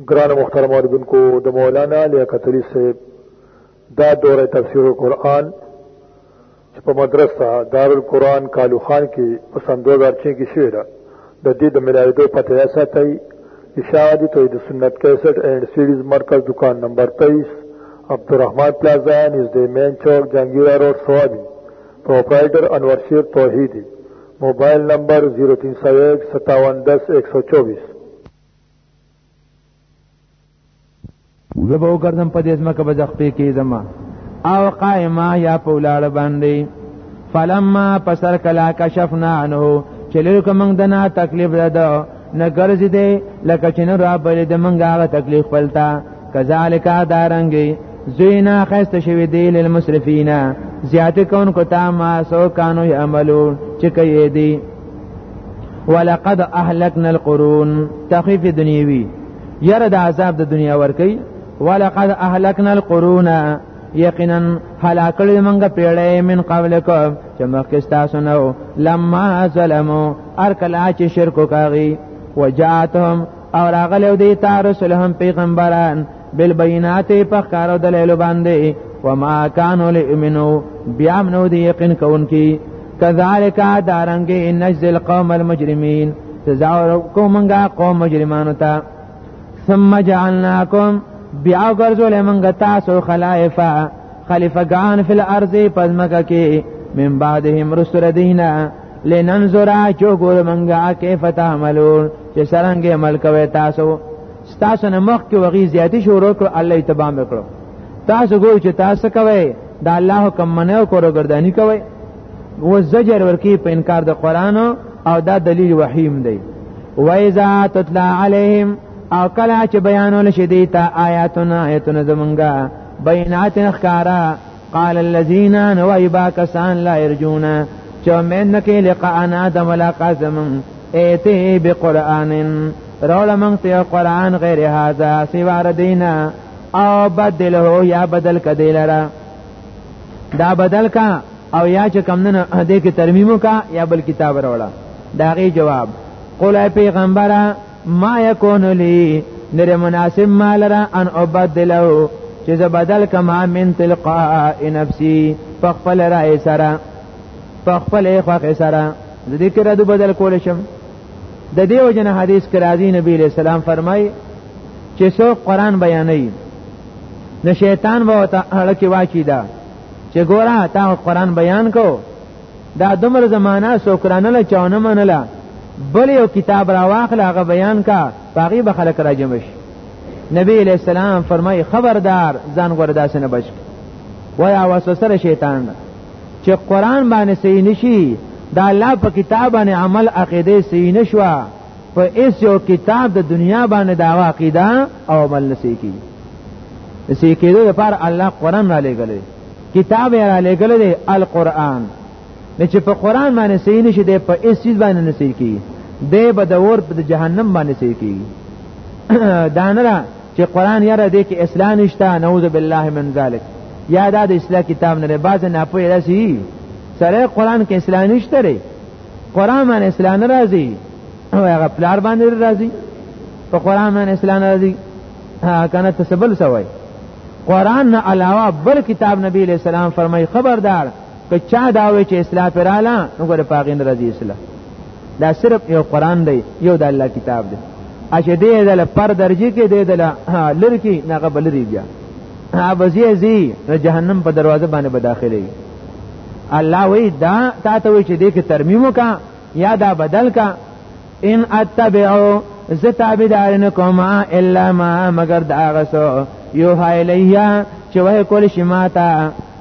گران مخترم آردن کو دا مولانا لیا قتلی سے دا دور تفسیر القرآن چپا مدرسہ دار القرآن کالو خان کی پسند دوزار چین کی شویر دا دید ملاوی دو پتہ ایسا تایی اشاعتی توحید سنت 61 اینڈ سیڈیز مرکز دکان نمبر 23 عبدالرحمن پلازا نزد مین چوک جنگیرہ روڈ سوابی پروپرائٹر انور شیر توحیدی موبایل نمبر 03015710124 وګبو ګرځم په دې ځمکه به ځخ پې کې زما او قائما یا په ولاړ باندې فلما پسر کلا کشفنا عنه چلو کوم دنا تکلیف ده نه ګرځي دی لکه چې نه را بلې د منګه هغه تکلیف پلتا کذالک دارنګي زینا خسته شوی دی للمسرفین زیات کون کو تا ما سو کانو یعملو چې کوي دی ولقد اهلكنا القرون تخفيف دنیوي یره د عذاب د دنیا ورکی ولقد اهلكنا القرون یقینا هلاکړې منګه پیړې من قبلکم چې مخکې تاسو نو لما ظلمو ار کلا چې شرک کوي وجاتهم او راغلو دی تا رسولهم پیغمبران بالبینات په کارو دلیل باندې وما كانوا ليؤمنوا بیا منو دی یقین کوونکی کذالک دارنګ نجز القوم المجرمین سزا ورکو منګه قوم مجرمانو ته ثم جعلناکم بیا ګرځول موږ تاسو خلائفا خلیفګان فی الارض پزمکه کې من بعدهم رسل دینا لننظر چو ګور موږ کیف تعملون چې سرنګ عمل کوي تاسو تاسو نه مخ کې وغي زیاتی شروع کړو الله اتبام وکړو تاسو ګور چې تاسو کوي دا الله حکم منو کورو ګردانی کوي و زجر ورکی په انکار د قران او دا دلیل وحیم دی و اذا تتلا علیهم او کله چې بیانول شي دی ته آیاتنا آیتونه زمونږه بینات اخکارا قال الذين نوایبا کسان لا يرجون چې امید نه کې لقاءنا د ملاقات زمون ایته بقران رول من ته قران غیر هاذا سوار دینا او بدله یا بدل کدی لره دا بدل کا او یا چې کم نه دې کې ترمیمو کا یا بل کتاب راوړه دا غي جواب قول پیغمبره ما یکون لی نره مناسب مال را ان ابدلو چې زه بدل کما من تلقاء نفسي په خپل رائے سره په خپل خوښ سره ذکر د بدل کول شم د دیو جن حدیث کې راځي نبی له سلام فرمای چې څوک قران بیانوي نو شیطان به وته اړه کې واچی دا چې ګوره تا قران بیان کو دا دمر زمانہ سوکرانه له چاونه منله بل یو کتاب را واخل هغه بیان کا باقی به خلک را جمع شي نبی علیہ السلام فرمای خبردار ځان ګورداسنه بچ وای اوسه سره شیطان ده چې قران باندې صحیح نشي دا الله په کتاب باندې عمل عقیده صحیح نشوا په ایس یو کتاب د دنیا باندې دا عقیده او عمل نسی کی اسی کېدو لپاره الله قران را لګلې کتاب یې را لګلې دی القرآن نه چې په قران باندې صحیح نشي دی په ایس چیز باندې نسی کی دی به د اور په جهنم باندې صحیح کی دانره چې قران یاره دې کې اصلاح نشته نعوذ بالله من ذلک یا دا د اصلاح کتاب نه باز نه پوهې راسي سره قران کې اصلاح نشته لري قران باندې اصلاح نه راځي او هغه پلار باندې راځي په قران باندې اصلاح نه راځي کنه تسبل سوی قران نه علاوه بل کتاب نبی علیہ السلام فرمای خبردار که چا دا وی چې اصلاح پر اعلی نو ګره پاغین راځي اصلاح دا صرف یو قران دی یو د الله کتاب دی اشه دې دل پر درجه کې دې دل لړکی نه قبل ریږي ابزی زی جهنم په دروازه باندې به داخلي الله وی دا تا ته وی چې دې کې ترمیم وکا یا دا بدل کا ان اتبعو زتابدار نکوم الا ما مگر دا غسو یو هایلیه چې وه کول شماتا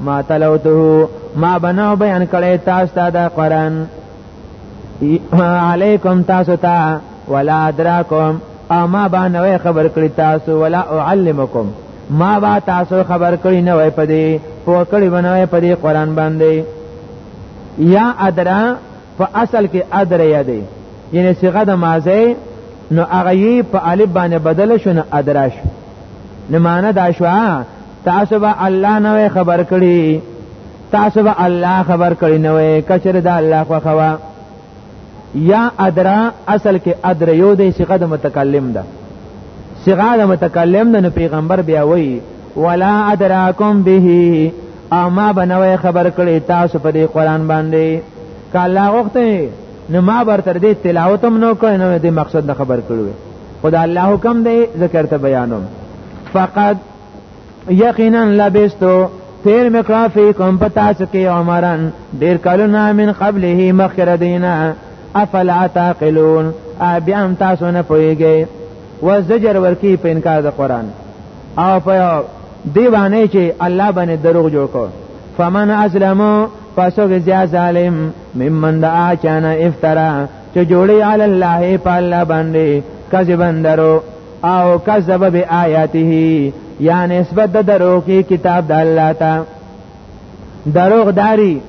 ما تلوته ما بنو بیان کړی تاسو ته دا قران علیکم تاسو ته ولا ادراکم او ما با نوې خبر کړی تاسو ولا اعلمکم ما با تاسو خبر کړی نه وای پدې پو کړی بنوي پدې قران باندې یا ادرا په اصل کې ادرا یادې یعنی صيغه د ماضی نو هغه په الف باندې بدل شو نو ادرا شو نو معنا دا شو تاسو به الله نه خبر کړی تاسو به الله خبر کړی نه کچره د الله خو خوا یا ادرا اصل کې ادر یو دی صيغه د متکلم ده صيغه د متکلم ده نو پیغمبر بیا وایي ولا ادراکم به اما بنوي خبر کړی تاسو په دې قران باندې کله وخت نو ما بر تر دې تلاوت هم نو کړی نو دې مقصد نه خبر کړو خدا الله حکم دی ذکر ته بیانوم فقط یقینا لبستو تیر مکرا فی کم پتا سکی عمرن دیر کلونا من قبله مخیر دینا افلا تعقلون بیا هم تاسو نه پوهیږئ و زجر ورکی په انکار د قران او په دی باندې چې الله باندې دروغ جوړ کو فمن اسلمو پسوګ زیا ظالم ممن دا چانه افترا چې جوړي علی الله په الله باندې کذبن درو او کذب بیااته یا نسبت د دروغ کی کتاب د الله ته دروغ داری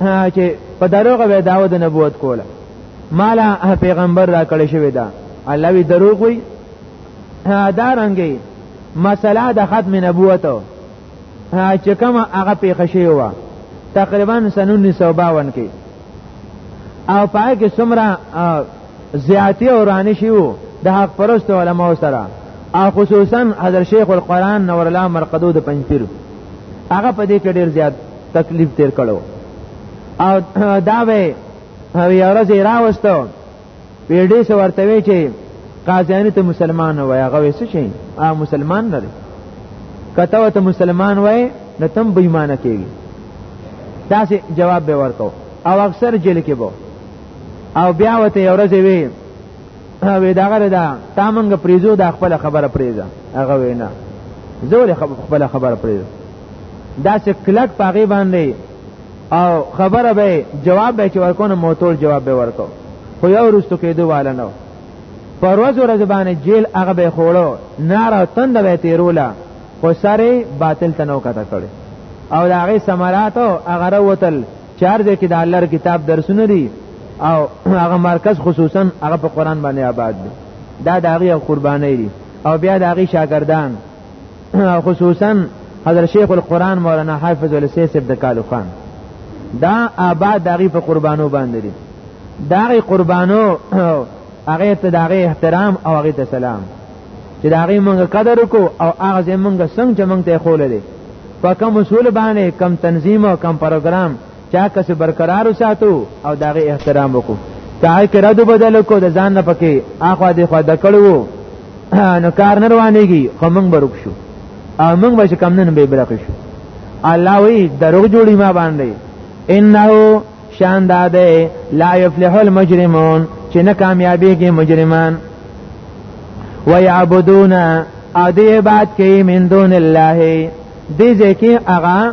چې په دروغ به داو د نبوت کوله مالا پیغمبر را کړی شوی دا الله وی دروغ وی دا رنګي مسله د ختم نبوت چې کوم هغه پیښه شوی و تقریبا سنن 1952 کې او پای کې څومره زیاتی او رانی شیو د حق پرست علماء سره او خصوصا حضرت شیخ القرآن نور الله مرقدو د پنځپیر هغه په دې کې ډیر زیات تکلیف تیر کړو او دا به یو ورځ راوستو پیډې سو ورته وی چې قاضیانو ته مسلمان وای هغه وسه شي ا مسلمان نه دی کته وته مسلمان وای نو تم بې ایمان کېږي تاسو جواب به ورکو او اکثر جیل کې بو او بیا وته یو ورځ وی وی دا غره دا تا مونږ پریزو دا خپل خبره پریزه هغه وینا زول خپل خبره پریزه دا چې کلک پاغي باندې او خبره به جواب به چې ورکونه موتول جواب به ورکو خو یو رستو کېدو والا نو پر ورځ ورځ باندې جیل هغه به خوړو نار او تند به تیروله خو سره باطل ته نو کته کړي او دا هغه ثمرات او هغه وتل چار دې کې د الله کتاب درسونه دي او هغه مرکز خصوصا هغه په قران باندې آباد دي دا د هغه قرباني دي او بیا د هغه شاګردان خصوصا حضرت شیخ القرآن مولانا حافظ السی صاحب د کالو خان دا آباد داغي په قربانو باندې دي داغي قربانو هغه ته داغي احترام او هغه ته سلام چې داغي مونږ قدر وکړو او هغه زمونږ څنګه چې مونږ ته خول دي په کوم اصول باندې کم تنظیم او کم پروګرام چا کس برقرار ساتو او داغه احترام وکړو کای کې رد بدل کو د ځان نه پکې اخوا دې خوا د کړو نو کار نه روانېږي خو موږ برک شو او موږ به کم نه به برک شو الله وی دروغ جوړی ما باندې انه شان داده لا یفلح المجرمون چې نه کامیابیږي مجرمان ويعبدون ادي عبادت کوي من دون الله دې ځکه هغه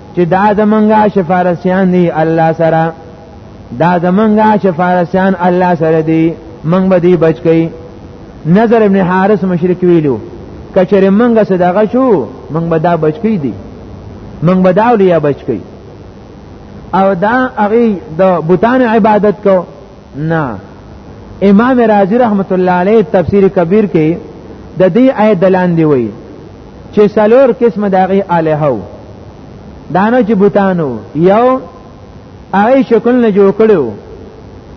چې دا زمونږه شفارسیان دی الله سره دا زمونږه شفارسیان الله سره دی مونږ به دی بچ کئ نظر ابن حارث مشرک ویلو کچره مونږه صدقه شو مونږ به دا بچ کئ دی مونږ به دا اولیا بچ کئ او دا هغه د بوتان عبادت کو نه امام رازی رحمت الله علیه تفسیر کبیر کې د دې آیت دلان دی وایي چې سلور قسم داغي الهو دانو چې بوتانو یو هغه شکل نه جوړ کړو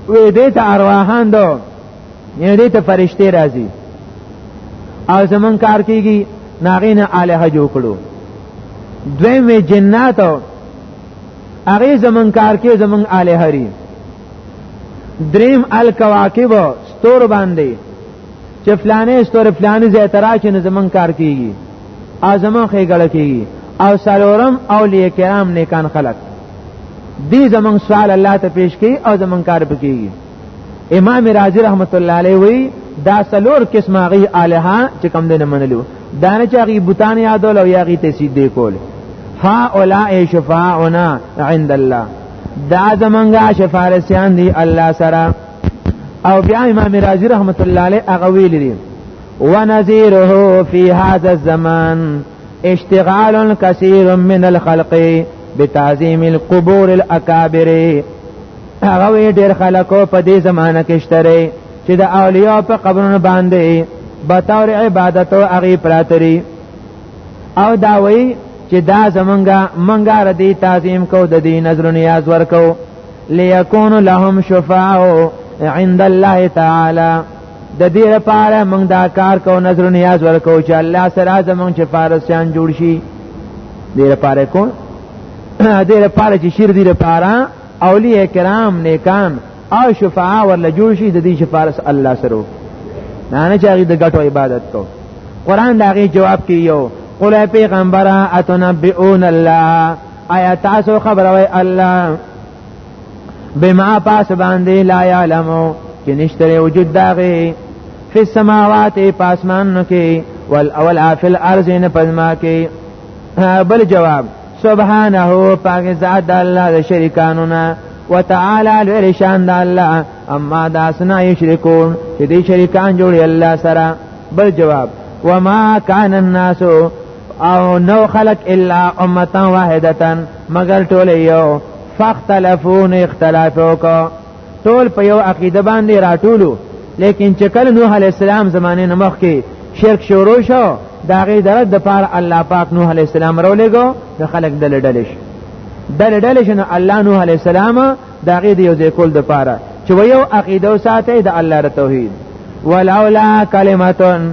وې دې ته ارواحان دو یې دې ته فرشته راځي او زمون کار کیږي ناغین الہ جوړ کړو دوی می جنات هغه زمون کار کې زمون الہ هری دریم الکواکب ستور باندې چې فلانې ستوره فلانې ځای ته راکې نه زمون کار کیږي او زمون خېګړه کیږي او سالورم اولیاء کرام نیکان خلق دی زمون سوال الله ته پیش کی او زمون کار پکېږي امام رازی رحمت الله علیه وی دا سلور قسم غي الها چې کم دینه منلو دا نه چې غي بوتان یادول او یا غي تسجید کول ها اولائے شفاعنا عند الله دا زمونږه شفارسیان دی الله سره او بیا امام رازی رحمت الله علیه هغه ویل دي ونذيره في هذا الزمان اشتغال كثير من الخلق بتعظيم القبور الاكابر هغه ډېر خلکو په دې زمانہ کې شته چې د اولیاء په قبرونو باندې به تور عبادت او هغه پراتري او دا وایي چې دا زمونږه منګار دی تعظیم کو د دې نظر نیاز ورکو ليكون لهم شفاعه عند الله تعالی د دې لپاره موږ دا کار کو نظر نیاز ورکو چې الله سره زموږ چې فارسیان جوړ شي دې لپاره کو دې لپاره چې شیر دې لپاره اولیاء کرام نیکان او شفاعه ورله جوړ شي د دې چې فارس الله سره نه نه چاغي د ګټو عبادت کو قران دا غي جواب کې یو قل پیغمبره اتنبئون الله آیا تاسو خبروي الله بما پاس باندې لا يعلمو چې نشته وجود داغه فی السماوات پاسمان کې ول اول افل ارض نه پزما کې بل جواب سبحانه پاک ذات الله د شریکانو نه وتعالى لوی شان د الله اما دا سنا یشرکون چې دې شریکان جوړي الله سره بل جواب وما كان الناس او نو خلق الا امتا واحدتا مگر ټول یو فاختلفون اختلافو کو ټول په یو عقیده باندې راټولو لیکن چې کله نوح علی السلام زمانه نه مخکې شرک شروع شو دا غي درد د پار الله پاک نوح علی السلام رولېګو د خلق دل ډلش دل ډلش نو الله نوح علی السلام دا غي د یو ځکول د پاره چې یو عقیده ساته د الله توحید ولولا کلمتون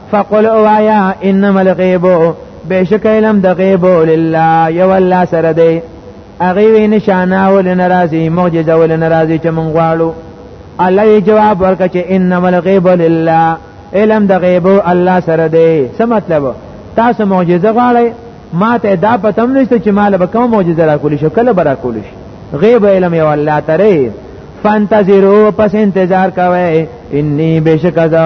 فقل اوایا انما الغیب بشک علم د غیب لله یو الله سره دی هغه وی نشانه ول ناراضی معجزه ول ناراضی چې مونږ غواړو الله جواب ورکړ چې انما الغیب لله علم د غیب الله سره دی څه مطلب تاسو معجزه غواړئ ما ته دا پتم نشته چې مال به کوم معجزه را کولی شو کله برا کولی شو غیب علم یو الله ترې فانتظروا پس انتظار کوئ انی بشکذا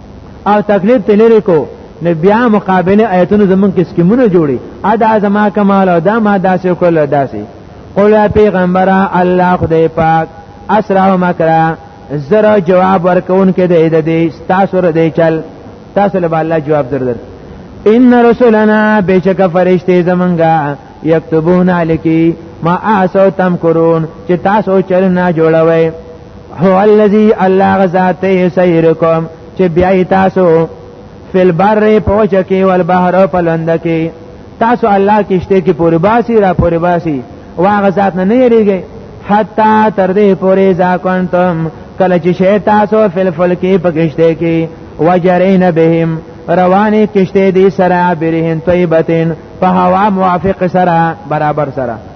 او تکلیف ته لري کو نو بیا مقابله آیتونو زمونږ کې سکیمونه جوړي ادا زما کمال او دا ما داسې کول او داسې قول پیغمبره الله خدای پاک اسرا مکرا زرا جواب ورکون کې د دې تاسو ر دې چل تاسو له الله جواب درل ان رسولنا بشک فرشتي زمونږه یكتبون علیکی ما اسو تم کرون چې تاسو چل نه جوړوي هو الذي الله غزاد ته سيرکم چې بیا تاسو فل بر پوچ کې ول بحر په لند کې تاسو الله کشته کې پوری باسي را پوری باسي واغه ذات نه نه یریږي حتا تر دې پوری ځا کوانتم کله چې شی تاسو فل فل کې په کشته کې وجرین بهم روانه کشته دې سره برهن طیبتین په هوا موافق سره برابر سره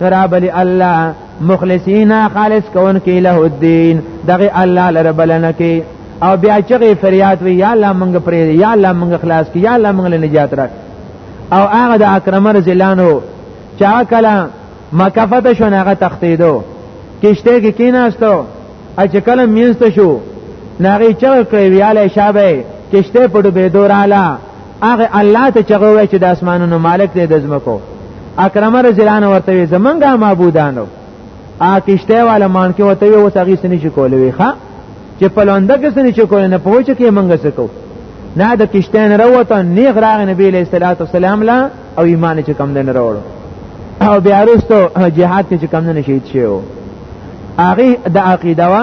ترابلی الله مخلصین خالص کون کې له الدين دغه الله لره بلنه کې او بیا چې فریاد وی یا الله مونږ پرې یا الله مونږ خلاص کې یا الله مونږ نجات راک او هغه د اکرم رزلانو چا کلا مکافت شو هغه تختیدو کشته کې کیناستو اچ کله مینست شو ناغي چر کړی ویاله شابه کشته په ډوبې دوراله هغه الله ته چغه وای چې د اسمانونو مالک دی د زمکو اکرم رزلان ورته وی زمنګه معبودانو آ کشته والا مان کې وته وی اوس هغه سني چې کولې وی ښا چې په لونده کې سني چې کولې نه پوه چې کې منګه سکو نه د کشته نه وروته نیغ راغ نبی له صلوات والسلام لا او ایمان چې کم نه وروړو او بیا وروسته جهاد کې چې کم نه شهید شو هغه د عقیده وا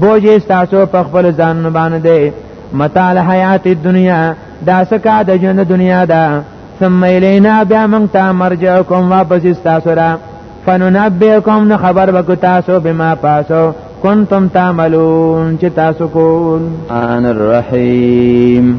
بوج استاسو په خپل ځان باندې دی متال حیات دنیا دا سکا د ژوند دنیا دا ثم الینا بیا موږ ته مرجعکم واپس استاسو را فننبئکم نو خبر وکړو تاسو بما پاسو کنتم تعملون چې تاسو کول ان الرحیم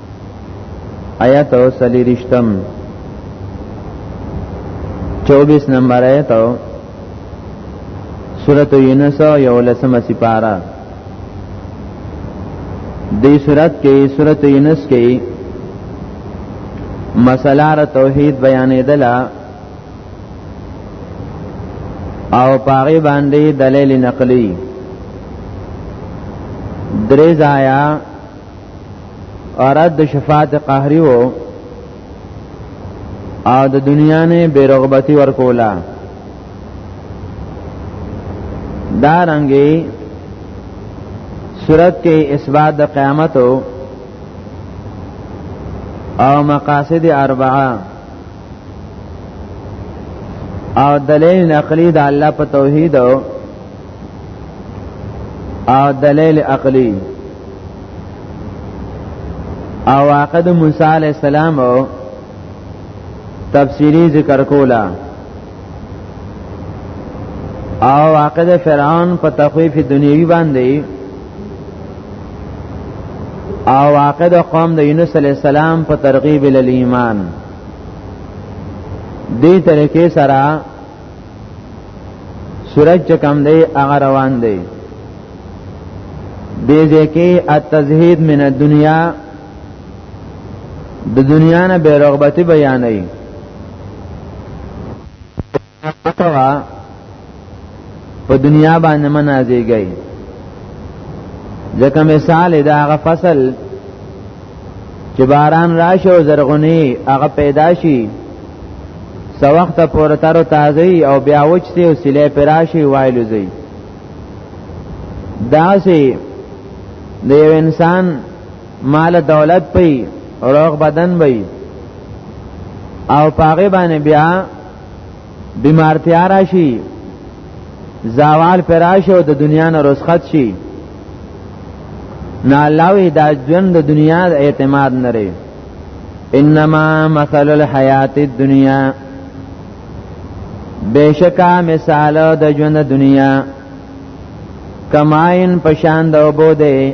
آیت او سلی رشتم چوبیس نمبر آیت او سورت یونس او یو لسم سپارا دی سورت کې سورت یونس کې مسله را توحید بیانې دلا او پاغي باندې دلیل نقلی درې ځایا اراد د شفاعت قهری وو او د دنیا نه بیرغبتی ورکولا دا رنګي صورت کې اثبات د قیامت او مقاصد اربعه او دلیل نقلی د الله په توحید او دلیل عقلی او عقد موسی علی السلام تفسیری ذکر کولا او عقد فرعون په تخویف دنیوی باندې او عقد قوم د یونس علی السلام په ترغیب ال ایمان دې طریقې سره سورج چې کم دی هغه روان دی دې ځکه التزهید من الدنیا د دنیا نه بے رغبتی بیانې په دنیا باندې منازيږي ځکه مثال دا غ فصل چې باران راشه او زرغونی هغه پیدا شي سو وخت پورې تر تازه او بیا وچته او سله پراشي وایلو زی دا سي د یو انسان مال دولت پي روغ بدن وي او پاغه باندې بیا بیمارتیا راشي زوال پر راشي او د دنیا نه رسخت شي نه الله دا ژوند د دنیا د اعتماد نه لري انما مثل الحیات الدنیا بشکا مثال د ژوند دنیا کماین پشان د وبو دی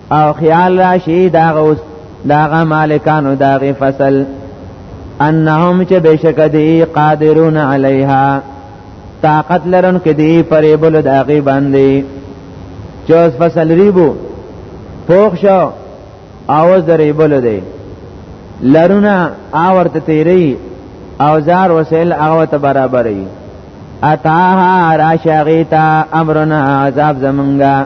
او خیال راشي دا غوس دا غ مالکانو دا غ فصل انهم چې بشک دی قادرون علیها طاقت لرن کې دی پرې بل دا غ باندې چوز فصل ریبو پوخ شو اواز درې بل دی لرونه آورت تیری اوزار وسیل هغه ته برابرې اتاها راشغیتا امرنا عذاب زمنګا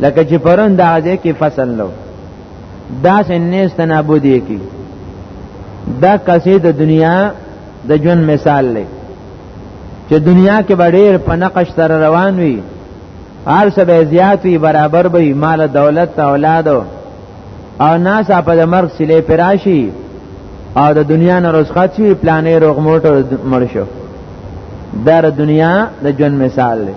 لکه چې پرون د عادې کې فصل لو دا سنې ستنابو دی کی دا کسې د دنیا د ژوند مثال لې چې دنیا کې ډېر په نقش تر روان وي هر څه به زیات وي برابر به مال دولت اولاد او ناس په د مرګ سلې پراشي او د دنیا نه رسخت شي پلانې روغ موټر مړ شو دا د دنیا د ژوند مثال دی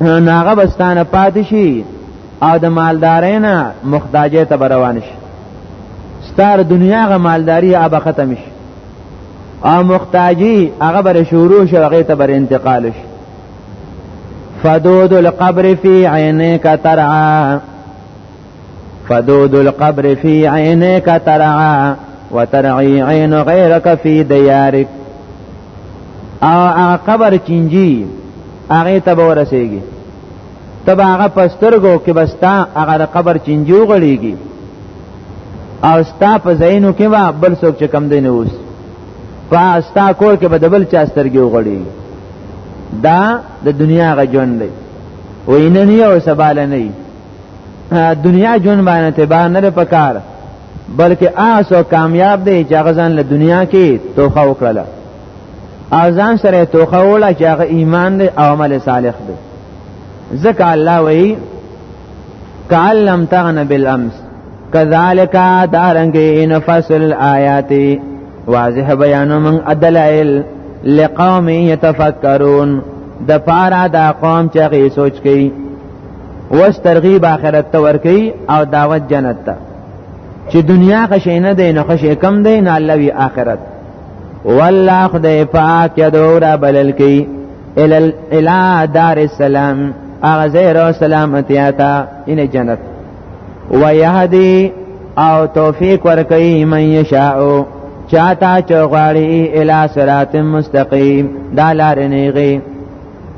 نو هغه بستانه پاتې شي او د مالدارۍ نه مختاجه ته به روان شي ستار دنیا هغه مالداري هغه ختم شي او مختاجي هغه بر شروع شي هغه ته بر انتقال شي فدود القبر فی عینک ترعا فدود القبر فی عینک ترعا وترعی عین غیرک فی دیارک او هغه قبر چینجی هغه ته به ورسیږي تب هغه پسترګو کې بستا هغه قبر چینجو غړیږي او ستا په زینو کې وا بل څوک چې کم دی نه اوس په ستا کور کې به د بل چا سترګې وغړي دا د دنیا غ ژوند دی وینه نه او سباله نه دنیا جون باندې تبا نه پکار بلکې آسو کامیاب دی چې هغه ځان له دنیا کې توخه وکړله ازان سره توخه وړه چې هغه ایمان دی او عمل صالح دی ځکه الله وایي کعلم تغن بالامس کذالک دارنګ ان فصل الایات واضح بیان من ادلائل لقوم یتفکرون د پارا دا قوم چې غي سوچ کوي وس ترغیب آخرت ته ورکی او دعوت جنت ته چې دنیا خشه نه دی نه خشه کم دی نه الله وی آخرت والله خدای پاک یدو را بلل کی ال الى دار السلام اغه زهر او سلامتی آتا ان جنت ويهدي او توفیق ورکي من یشاء چاته چغواړي الى صراط مستقيم دا لار نه غي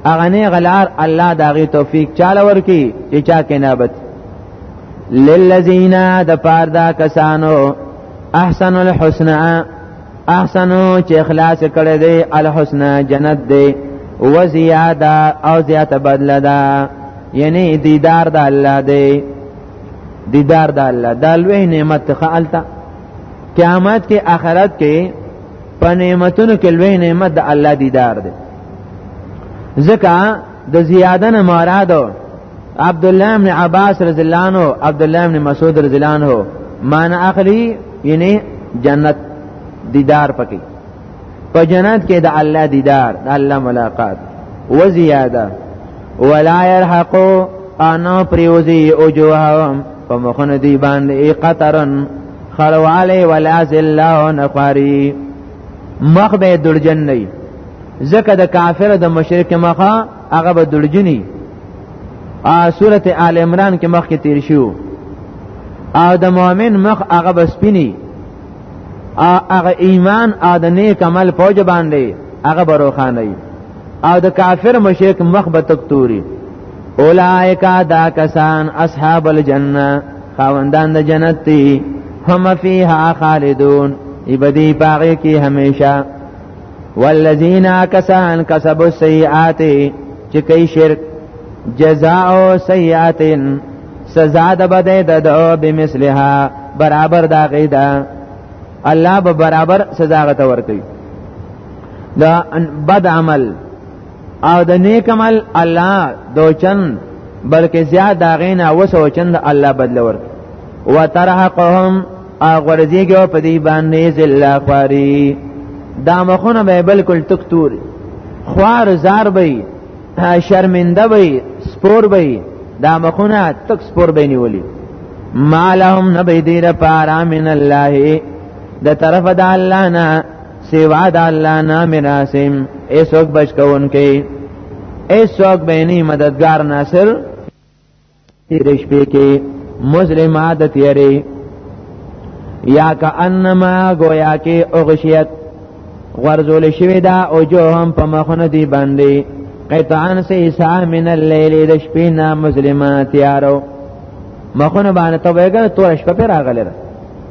هغه نه غلار الله داغي توفیق چاله ورکی چې چا کې نابت للذین د پاره دا کسانو احسن الحسنا احسنو چې اخلاص کړی دی الحسنا جنت دی و زیاده او زیاته بدله ده یعنی دیدار د الله دی دیدار د الله دا لوی نعمت خالتا قیامت کې آخرت کې په نعمتونو کې لوی نعمت د الله دیدار دی ځکه د زیادن مراد عبد الله بن عباس رضی الله عنه عبد الله بن مسعود رضی الله عنه مان اخلي یعنی جنت دیدار پکې په جنت کې د الله دیدار د الله ملاقات و زیاده ولا يرحقو انا پریوزی اوجوهم په مخونه دی باندې قطرن خرواله ولا ذلو نخاری مخ به دړجن نه زکه د کافر د مشرک مخه هغه به دړجنی ا سورته آل عمران کې مخ کې تیر شو او د مؤمن مخ هغه به سپینی ا هغه ایمان ا د نیک عمل پوج باندې هغه بروخانه او د کافر مشرک مخ به تک توري اولائک دا کسان اصحاب الجنه خاوندان د جنت دی هم فیها خالدون ایبدی پاغی کی همیشه والذین کسان کسبوا السیئات چې کوي شرک جزاء سیئات سزا د بده د دو بمثلها برابر دا غیدا الله به برابر سزا غته ور کوي دا بد عمل او د نیک عمل الله دوچن بلکې زیاد دا غینا وسو چند الله بدل ور وترحقهم اغورځيږي په دې باندې ذل خواري دا مخونه به بالکل تکتور خوار زار به شرمنده به سپور به دا مخونه تک سپور به نیولي ما لهم نبی دیر پارا من الله د طرف د الله نه سیوا د الله نه مناسم ایسوک بچ کون کې ایسوک بینی مددگار ناصر تیرش پی کې مسلمات تیری یا که انما گویا کې اغشیت غرزول شوی دا او جو هم په مخونه دی باندې قطعان سے عیسیٰ من اللیل د شپې نه مسلمات تیارو مخونه باندې ته وګره تور شپه پر راغله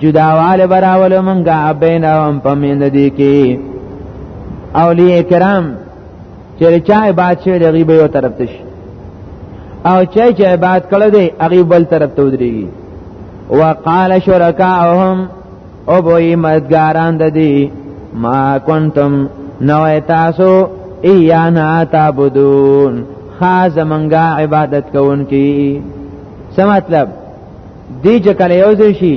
جداواله براول منګه بینهم پمیند دی کی اولیاء کرام چې چا عبادت شوی د غیبه یو طرف ته شي او چا چې عبادت کړی دی هغه بل طرف ته ودرېږي وقال شرکاهم او بوئی مدگاران د دی ما کنتم نو تاسو ایانا تعبدون خاص منګه عبادت کوونکی څه مطلب دی چې کله یو ځای شي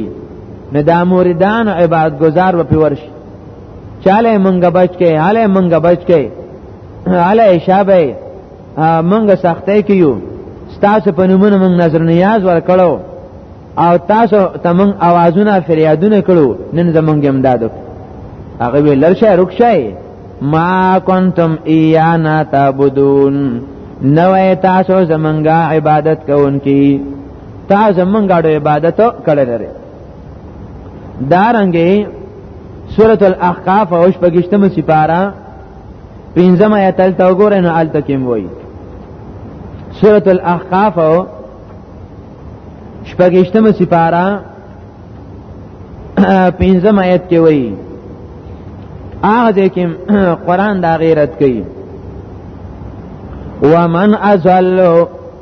نه د موریدان او عبادت گزار به پیور شي چاله منګه بچ کې حاله منګه بچ کې حاله شابه منګه سختې کیو ستاسو په نومونو موږ نظر نیاز ورکړو او تاسو تمن اوازونه فریادونه کړو نن زمونږ امدادو هغه وی لرشه رکشای ما کنتم ایانا تعبدون نوې تاسو زمونږه عبادت کوونکی تا زمونږ اړو عبادت کړی لري دارنګې سورۃ الاحقاف او شپږشتمه سپاره پنځم آیت ته وګورئ نو الته کې وایي سورۃ الاحقاف او شپږشتمه سپاره پنځم آیت کې وایي هغه دې کې قران دا غیرت کوي ومن ازلو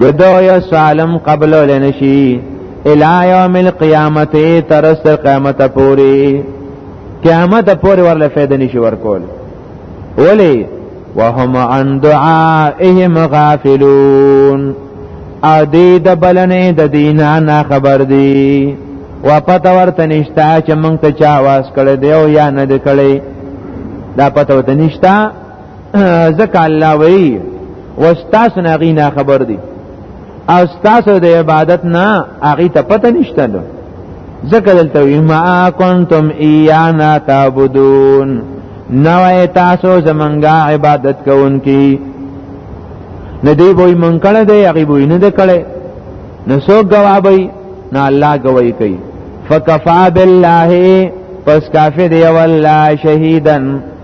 دو یو سالم قبل لنشی الى یوم القیامت ترست قیامت پوری قیامت پوری ورله فیده نشی ورکول ولی وهم عن دعائهم غافلون او دی د بلنې د دینا نه خبر دی و پته ورته نشتا چې مونږ ته چا واس کړی دی او یا نه دی کړی دا پته ورته نشتا ځکه الله وی واستاسو نه غینا خبر دی او تاسو د عبادت نه هغه ته پته نشته نو ځکه دلته وی ما کنتم ایانا تعبدون نو تاسو زمونږه عبادت کوونکی نه دی وای مونږ کړه دی هغه وای نه دی کړه نو سو گواهی نه الله گواہی کوي فکفا بالله پس کافر دی والله شهیدن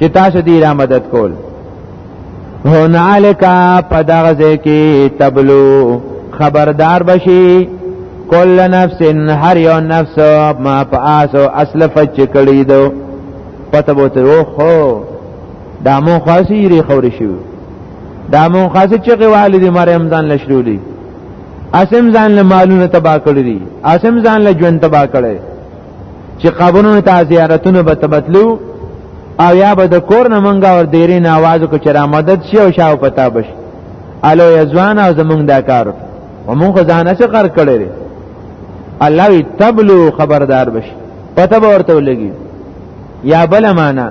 چې تاسو دې را مدد کول هنالک پدغه ځکه تبلو خبردار بشي کل نفس هر یو نفس ما په آسو اسلف چکړی دو پته بوته او خو دا مون خاصی ری خوري شو دا مون خاصی چې والد مریم ځان لشرولی اسم ځان له مالونه تبا کړی اسم ځان له ژوند تبا کړی چې قبرونو ته زیارتونه به تبتلو او یا به د کور نه مونږه ور دیرې نه आवाज کو چې را مدد شي او شاو پتا بش الو یزوان او زمونږ دا کار و مونږ ځانه څه کار کړی الله وی تبلو خبردار بش پته به ورته ولګي یا بل معنا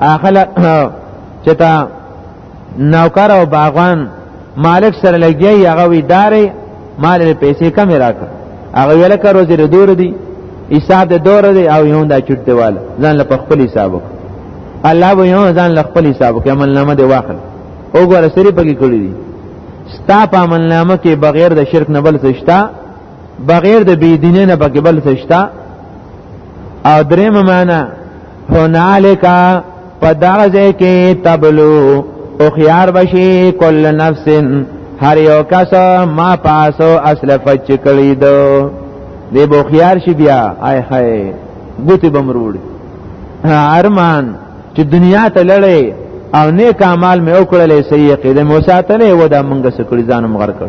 اخلا چتا نوکر او باغوان مالک سره لګي هغه وی داري مال پیسې کم راکړه هغه ویل کړو چې دور دی حساب د دور دی او یو دا چټ دیواله ځان له خپل حساب الله به یو ځان له خپل حساب کې عمل نامه دی واخل او ګور سری پکې کړی دي ستا په عمل نامه کې بغیر د شرک نه بل څه شته بغیر د بی دینه نه پکې بل سشتا او درې معنا هنالک په دغه ځای کې تبلو او خيار بشي کل نفس هر یو کس ما پاسو اصل فچ کړی دو دی بو خيار شي بیا آی هاي ګوتی بمروړي ارمان چې دنیا ته لړې او نیک اعمال مې وکړلې صحیح قدم وساتلې و دا مونږ سکړي ځانم غر کړ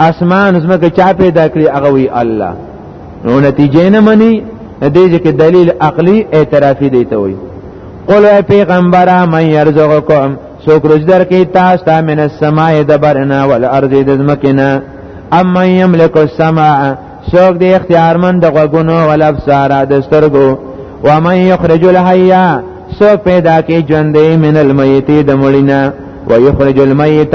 اسمان زمکه چا پیدا کړی هغه وی الله نو نتیجه نه مني دې ځکه دلیل عقلی اعترافي دی ته وی قل اے پیغمبره من یرزقکم سوک روز در کی تاسو ته من السماء دبرنا والارض دزمکنا ام من یملک السماء سوک دی اختیار من د غوګونو ول ابصار د سترګو و من یخرج الحی سوک پیدا کی ژوندې من المیت د مړینا و یخرج المیت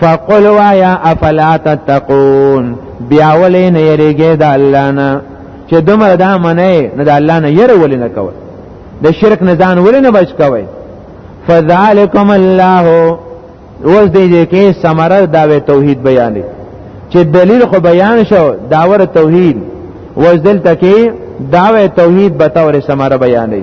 فقل وایا افلا تتقون بیا ولې نه یریږي د الله نه چې دومره دا منې نه د الله نه یره ولې نه کوي د شرک نه ځان ولې نه بچ کوي فذالکم الله اوس دې کې ثمره دا توحید بیانې چې دلیل خو بیان شو داور توحید وزدل تکي داوه توحید به تور سماره بیانې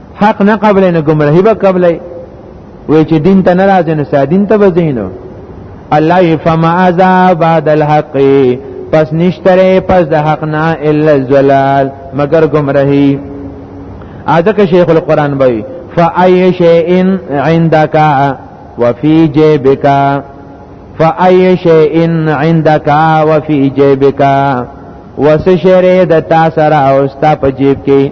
حق نه قبلې نه گمراهي به قبلې وې چې دین ته ناراض نه سې دین ته وزینو الله فما عذاب بعد الحق پس نشتره پس د حق نه الا الزلال مگر گمراهي اځه کې شیخ القران وای فای شیء عندك وفي جيبك فای شیء عندك وفي جيبك وسشره د تاسو را او ستا په جیب کې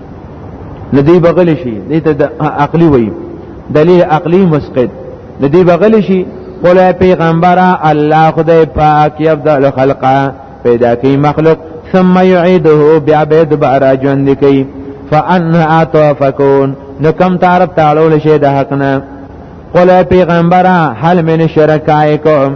ندی بغل شي دې ته د عقلی وای دلیل عقلی مسقط ندی بغل شي قول پیغمبر الله خدای پاک یبدل خلقا پیدا کی مخلوق ثم يعيده بیا به دوباره ژوند کی فانا اتفكون نو کم طرف تعالو لشه د حقنا قول پیغمبر هل من شرکائکم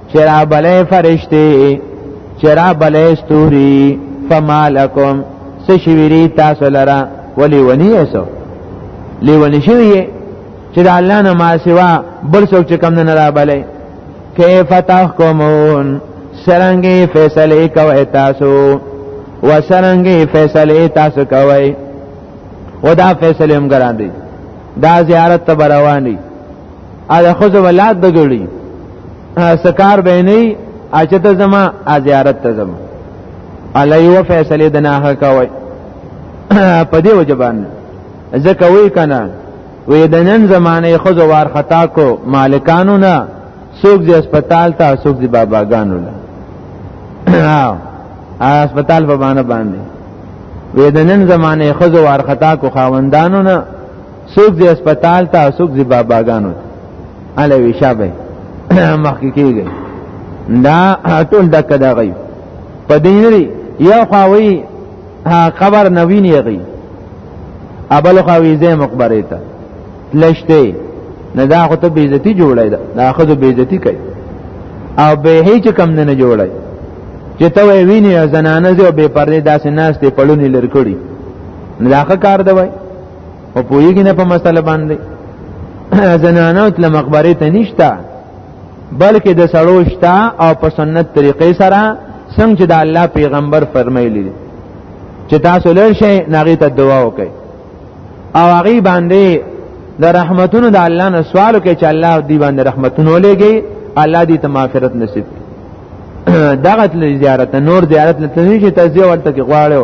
چرا بلې فرشتي چرا بلې ستوري فمالکم سشویری تاسو لرا ولی ونی ایسو لی ونی شوی چې د الله نه ما سوا بل څوک چې کم نه را بلې کیف تحکمون سرنګي فیصله کوي تاسو وسرنګي فیصله تاسو کوي ودا فیصله هم ګران دي دا زیارت ته روان دي اله خو زه ولاد بجوړي سکار به نه اچته زما زیارت ته زما اله یو فیصله د نه کوي په دې وجبان ځکه وی کنه وې د نن زمانه خو زوار خطا کو مالکانو نه څوک دې هسپتال ته څوک دې باباګانو نه هسپتال په باندې باندې وې د نن زمانه خو زوار خطا کو خاوندانو نه څوک د هسپتال ته څوک د باباګانو اله وی شابه مخکې کیږي دا ټول دک دا غي په دې لري یا خواوي قبر نوین یغي ابل خواوي زې مقبره ته لشته نه دا خو ته بیزتی جوړای دا دا خو بیزتی کوي او به هیڅ کم نه جوړای چې ته ویني زنانه زو به پردې داسې ناس ته پړونی لرکړي نه دا کار دی او پوهیږي نه په مسله باندې زنانه او تل مقبره ته نشتا بلکې د سړو شتا او په سنت طریقې سره څنګه چې د الله پیغمبر فرمایلی دی چې تاسو لر شئ ناغي ته دعا وکړئ او هغه باندې د رحمتونو د الله نه سوال وکړئ چې الله دې باندې رحمتونه ولېږي الله دې ته مغفرت نصیب دغه زیارت نور زیارت لته نشي تزیه ورته کې غواړو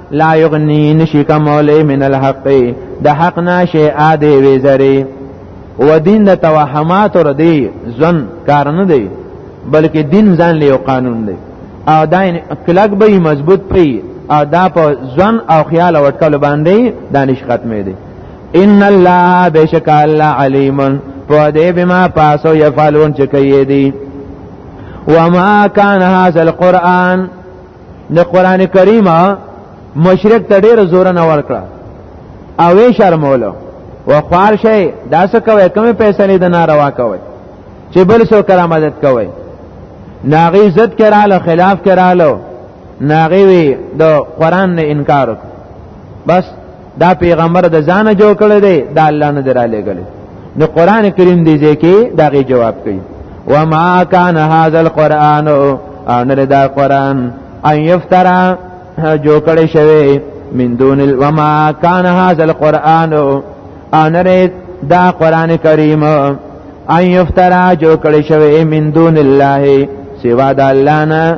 لا یغنی نشی کمولی من الحق د حق ناشی آده وی زری و دین د توهمات ور دی ځن کار نه دی بلکې دین ځان له قانون دی او دا کلک به مضبوط پی او دا په ځن او خیال او ټکل باندې دانش ختمې دی ان الله بشک الله علیم په دې بما پاسو یفعلون چې کوي دی وما كان هذا القرآن د قران کریم مشرک ته ډیر زور نه ورکړه او یې شرمولو وقال شي دا څه کوي کوم پیسې نه د ناروا کوي چې بل څو کرا مدد کوي ناغي عزت کړهاله خلاف کړهاله ناغي وی د قران نه انکار بس دا پیغمبر د ځانه جوړ کړی دی دا الله نه دراله غلی نو قران کریم دی ځکه دا غي جواب کوي وما كان هذا القران ان دا قران ان يفترى جو کړي شوی من دون وما كان هذا القران ان دا قران کریم ان يفترى جو کړي شوی من دون الله سوا د الله نه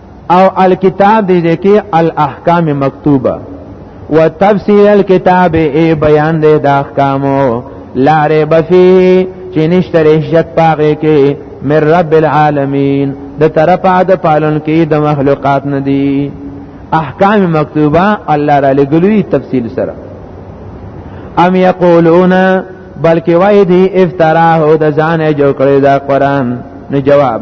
او الکتاب دې دې کې الاحکام مکتوبه وتفسیر الکتاب ای بیان دې د احکامو لاره بفي چې نشتره شک پاغه کې من رب العالمین د طرفه د پالن کې د مخلوقات نه دي احکام مکتوبه الله را لګلوي تفصیل سره ام یقولون بلکې وای دي افتراه د ځان جوړ کړی دا قران نه جواب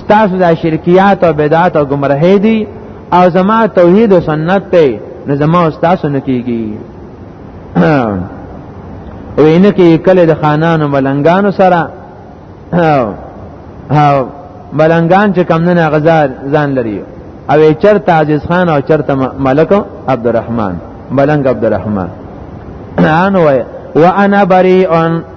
ستاسو دا شرکیات او بدعات او گمراهی دي او زما توحید او سنت ته نو زما او تاسو نه کیږي وینه کې کله د خانانو ملنګانو سره او ملنګان چې کم نه غزار ځان لري او چرته عزیز خان او چرته ملک عبدالرحمن ملنګ عبدالرحمن ان وای وانا بریئن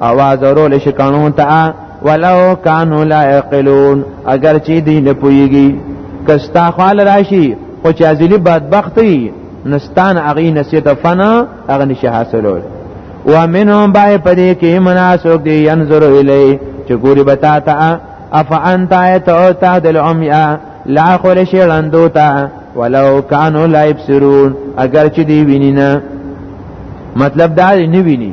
اواز اورول شي قانون ته ولو کانو لا یقلون اگر چې دی نه پويږي کستا خال راشي خو چې ازلی بدبختی نستان اغي نسیت فنا اغه نشه حاصلول ومنهم بای پدې کې مناسوک دی ينظر الی چې ګوري بتا تا اف انت ایت او تهدل عمیا لا خل شي لندو تا ولو کانو لا یبصرون اگر چې دی وینینا مطلب دا نه ویني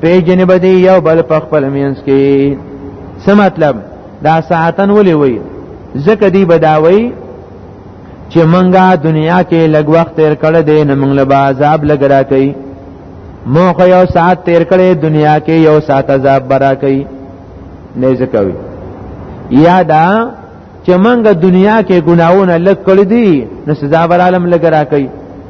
په جنب دی یو بل په خپل مینس کې څه مطلب دا ساعتن ولې وي زکه دی بداوي چې منګه دنیا کې لګ وخت تیر کړه دې نه موږ له عذاب لګ را کوي مو خو یو ساعت تیر کړي دنیا کې یو ساعت عذاب برا کوي نه زکوي یا دا چې منګه دنیا کې ګناونه لګ کړی دي نو سزا بر عالم لګ را کوي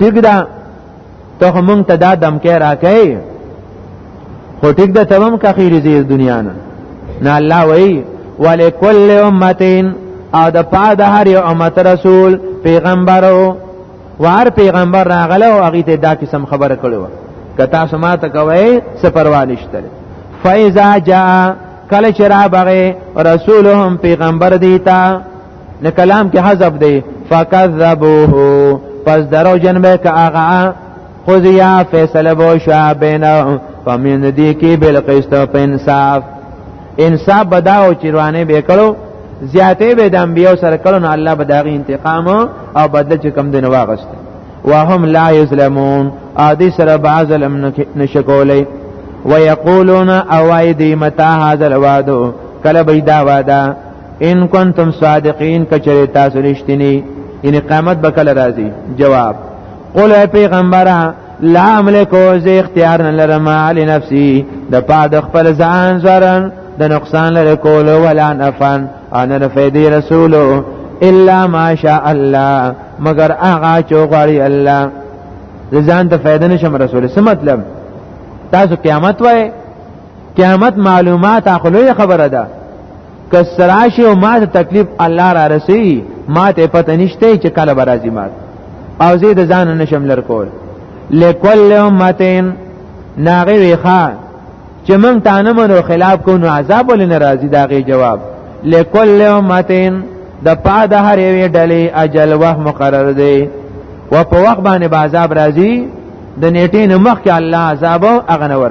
ټیک ده ته مونږ ته دا دمکه راکې خو ټیک ده تمام کخیر دې دنیا نه نه الله وای ولکل امتین او د پاره د هر یو امت رسول پیغمبرو وار پیغمبر راغله او هغه ته دا قسم خبره کړو کتا سما ته کوي سپروا نشته فایزا جا کله چې را بغه رسولهم پیغمبر دیتا نه کلام کې حذف دی فکذبوه پس درو جن به که هغه قضیا فیصله بو شو بینه فمن دی کی بالقسط په انصاف انصاف بداو چیروانه به کړو زیاته به د انبیو سره کړو نو الله به داغي انتقام او بدل چې کم دین واغست وهم لا یظلمون ادي سره بعض ظلم نشکولې ويقولون اوایدی متا هاذ الوعد کله به دا وعده ان کنتم صادقین کچره تاسو رښتینی یعنی قیامت به کله راځي جواب قول پیغمبره لا املکو زه اختیار نه لرم علی نفسی د پاد خپل ځان زرن د نقصان لري کول ولا نفن انا نفیدی رسول الا ما شاء الله مگر هغه چې غواړي الله ځان ته فائدہ نشم رسول څه مطلب تاسو قیامت وای قیامت معلومات اخلوې خبره ده کسراشه او ما ته تکلیف الله را رسی ما ته پته نشته چې کله به راځي ما او زه د ځان نشم لر کول لکل امتین ناغي ویخا چې مونږ ته نه منو خلاف کو نو عذاب ولې ناراضي داغي جواب لکل امتین د پا د هر یوې ډلې اجل وه مقرر دی و په وخت باندې عذاب راځي د نیټې نه مخکې الله عذاب او اغنور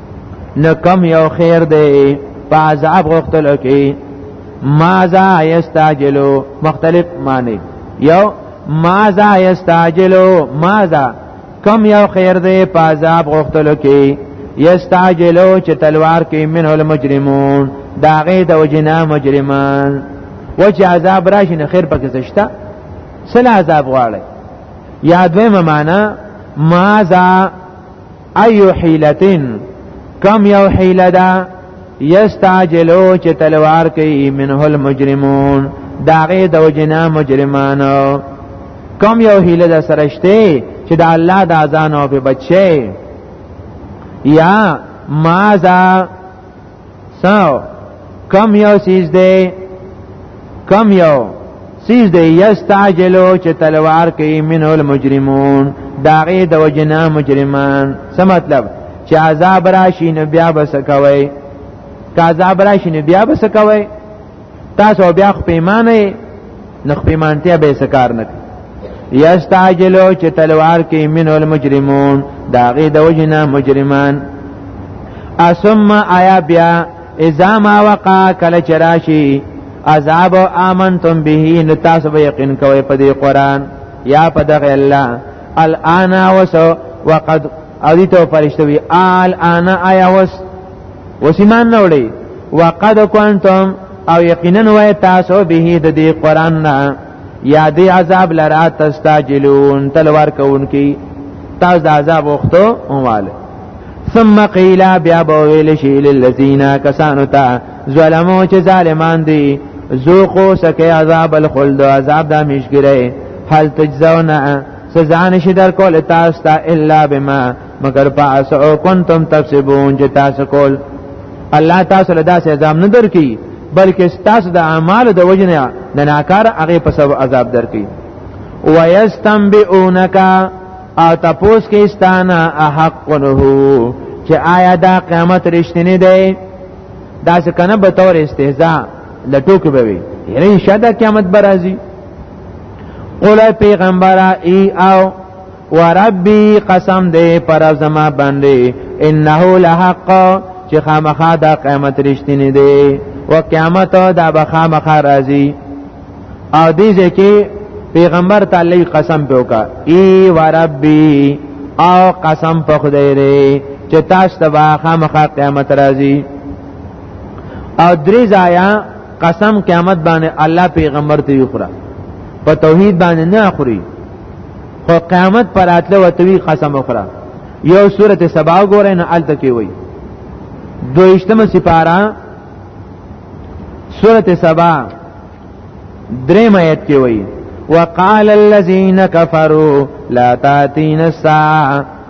نو کم یو خیر دی په عذاب غختلو کې ماذا یستعجلو مختلف معنی یو ماذا یستعجلو ماذا کم یو خیر دی په عذاب غختلو کې یستعجلو چې تلوار کې منه المجرمون دا غي د وجنا مجرمان وجه عذاب راشي نه خیر پکې زشتا سل عذاب غواړي یاد وې معنا ماذا ایو حیلتین کم یو حیله ده یستعجلو چې تلوار کوي منه المجرمون داغه د وجنا مجرمانو کم یو حیله ده سرشته چې د الله د اذان او په بچي یا ماذا ساو کم یو سیز دی کم یو سیز دی یستعجلو چې تلوار کوي منه المجرمون داغه د وجنا مجرمان څه مطلب چې عذاب راشي نو بیا بس کوي که عذاب راشي نو بیا بس کوي تاسو بیا خو پیمانه نخ پیمانتیا به سکار نک یستعجلو چې تلوار کې من المجرمون داغه د وجنا مجرمان اسم آیا بیا اذا ما وقع کل چراشی عذاب آمنتم به نو تاسو به یقین کوئ په دې قران یا په دغه الله الان وسو وقد او دې ته فرشتوي آل انا آیا وس اوس ایمان نه وړي وقد كنتم او یقینا وای تاسو به د دې قران نه یا دې عذاب لرا تستاجلون تلوار کوونکی تاسو د عذاب وختو اواله ثم قیل بیا به ویل شي للذین کسانو ته ظلمو چې ظالمان دي ذوقوا سکه عذاب الخلد عذاب د مشګره هل تجزونه سزا نشي در کول تاسو ته الا بما مگر پاس او کنتم تکسبون چې تاسو کول الله تاسو له داسې عذاب نه درکې بلکې تاسو د اعمال د وجنه د ناکار هغه په سبب عذاب درکې ويستنبئونک او تاسو کې استانه حق نه چې آیا دا قیامت رښتینی دی دا څه کنه به تور استهزاء لټوک به وي یعنی شاده قیامت برازي قول پیغمبره ای او وربي قسم دې پر زما باندې انه لحق چې خامخا دا قیامت رښتینی دی او قیامت دا به خامخا راځي او دې ځکه پیغمبر تعالی قسم په وکا ای وربي او قسم په خدای ری چې تاسو ته به خامخا قیامت راځي او درې ځایا قسم قیامت باندې الله پیغمبر ته یخره په توحید باندې نه اخري خو قیامت پر اتله وتوی قسم وکړه یو سورته سبا ګورې نه الته کې وای دویشتمه سپارا سورته سبا دریم آیت کې وای وقال الذين كفروا لا تاتين الساعه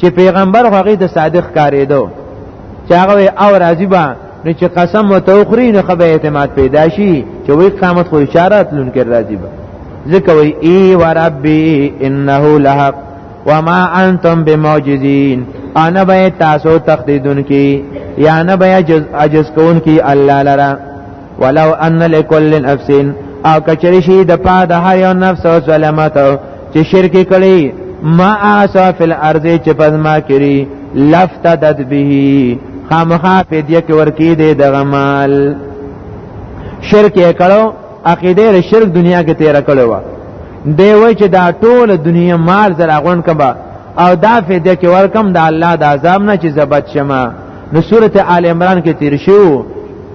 چې پیغمبر هغه د صادق کاریدو چې هغه او راضی با نو چې قسم وتوخري نو خبره اعتماد پیدا شي چې وی قامت خو اشارات لون کې راضی با ذکر وی ای و ربی انه لحق وما انتم بمعجزین انا به تاسو تخدیدون کی یا نه به عجز کون کی الله لرا ولو ان لكل نفس او کچری شي د پا د هر یو نفس او ظلمت چې شرک کړي ما اسا فی الارض چې پزما کړي لفتدت به خامخا پیدیه کې ورکی دی د غمال شرک یې کړو عقیده ر شرک دنیا کې تیر کړو و دی وای چې دا ټول دنیا مال زر اغون کبا او دا فدیه کې ورکم د الله د عذاب نه چې زبد شمه نو سورته آل عمران کې تیر شو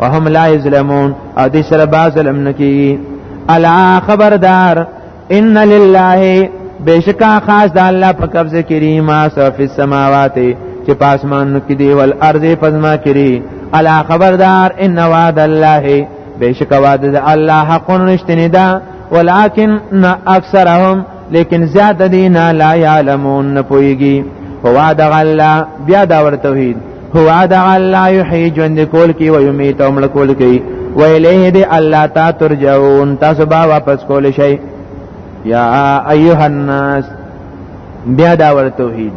وهم لا یظلمون او دې سره با ظلم نکي الا خبردار ان لله بشکا خاص د الله په قبضه کړي ما صف السماوات چې پاسمان کې دی ول ارض پزما کړي الا خبردار ان وعد الله بشکا وعد د الله حق نشتنی دا ولكن اکثرهم لیکن زیاد دینا لا یعلمون نه پويږي هو دا الله بیا دا ور توحید هو عدا الله یحیی ژوند کول کی و یمیت عمر کول کی و الیه دی الله تا ترجعون تاسو با واپس کول شي یا ایها الناس بیا دا ور توحید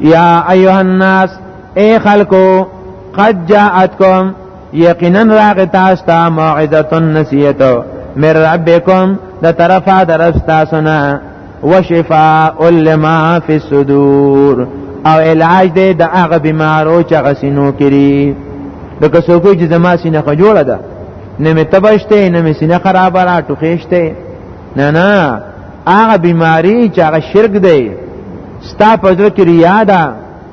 یا ایها الناس اے خلکو قد جاءتکم یقینا راغ تاسو ته موعده نصیحت من ربکم د طرفه در تاسو نه وشفاء لما فی الصدور او علاج دې د هغه بیمارو چې غسینو کړي د کسوګو چې زما سینه خو جوړه ده نه می تبشته نه می سینه خراب را ټوخېشته نه نه هغه بیماری چې هغه شرک دی ستا په ځل کې ریا ده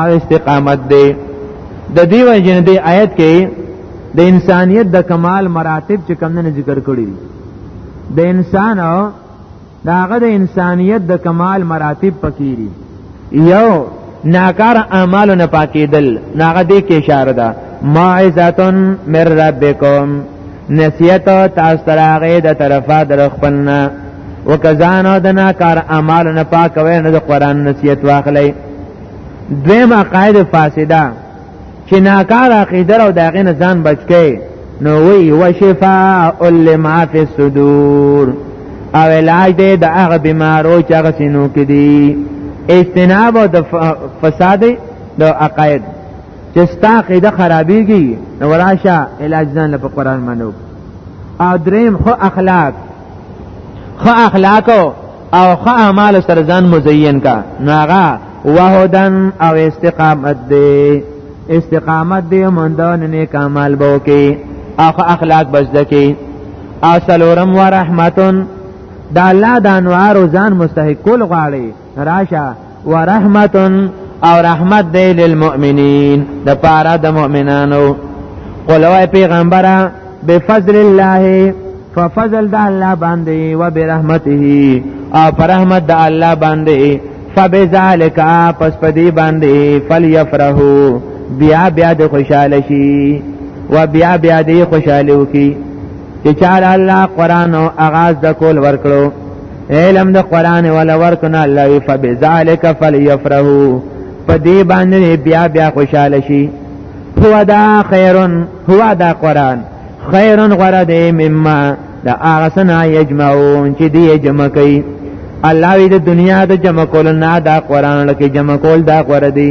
او استقامت دی د دې وجه نه دی آیت کې د انسانیت د کمال مراتب چې کم نه ذکر کړی دي د انسان دا هغه د انسانیت د کمال مراتب پکې دي یو ناکار اعمال نه پاکیدل ناغه دې کې اشاره ده ماعزتن من ربکم نصیحت تاسو ته راغی د طرفه در خپل نه وکزانو د ناکار اعمال نه پاکوي نه د قران نصیحت واخلي دویم عقاید فاسده چې ناکار عقیده او داغه نه ځان بچی نو وی و شفاء لما فی الصدور او علاج دی د هغه بیمارو چې هغه سينو کې دي اجتناب او د فساد د عقاید چې ستا قیده خرابېږي نو راشه علاج ځان له قرآن منو او دریم خو اخلاق خو اخلاق او خو اعمال سره ځان مزین کا نو هغه وهدن او استقامت دی استقامت دی مندون نیک اعمال بو کې او خو اخلاق بسد کې او سلورم ورحمتون دا الله د انوار ځان مستحق کول غواړي راشه ورحمتن او رحمت دی للمؤمنین د پاره د مؤمنانو قولوای پیغمبره بفضل الله ففضل د الله باندې و برحمته او پر رحمت د الله باندې فبذالک پس پدی باندې فلیفرحو بیا بیا د خوشاله شي و بیا بیا د خوشاله وکي چې چاله الله قران او اغاز د کول ورکړو علم د قران ولا ورکنا الله فبذلک فلیفرحوا پدې باندې بیا بیا خوشاله شي هو دا خیرن هو دا قران خیرن غره دې مما دا هغه سنا یجمعون چې دې جمع کوي الله وی د دنیا د جمع کول نه دا قران لکه جمع کول دا غره دی